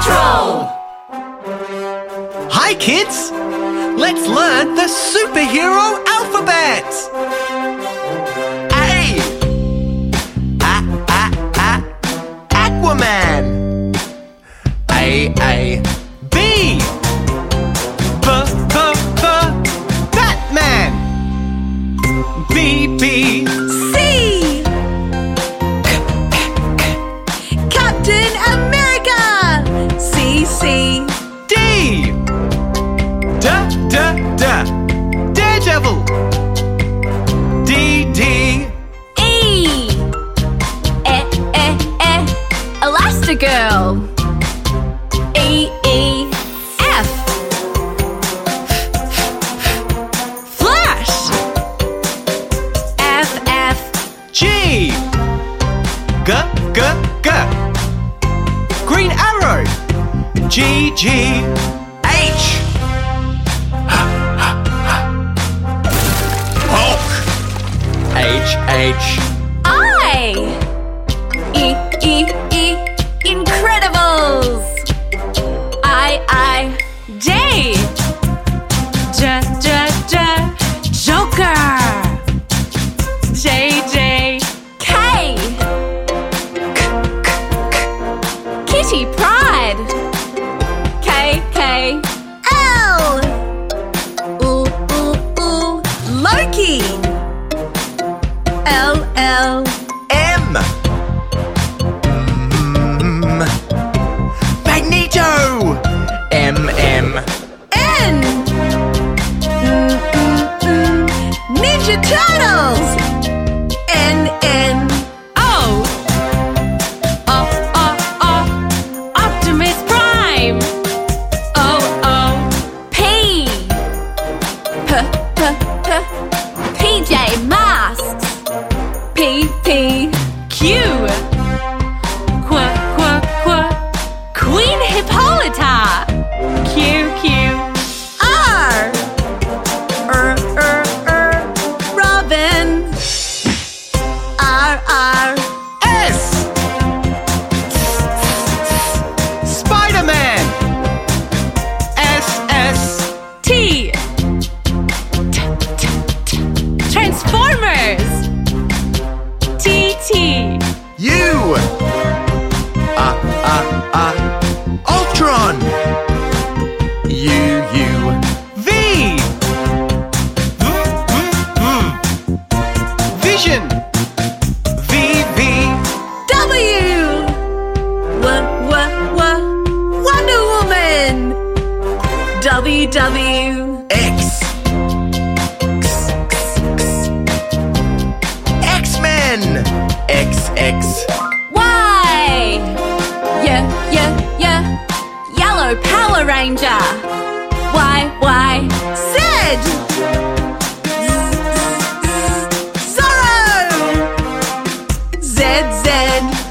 Patrol! Hi, kids! Let's learn the superhero D, D. Daredevil. D, D. E. E E E. Elastigirl. E E. F. Flash. F F. G. G, G, G. Green arrow. G, G. H. I. E E E. Incredibles. I I. J. J J J. Joker. J J. K. K K K. Kitty Pryde. K K. L L. P Uh, uh. Ultron. U, U. V. V, V, V. Vision. V, V. W. W W W. Wonder Woman. W W. head.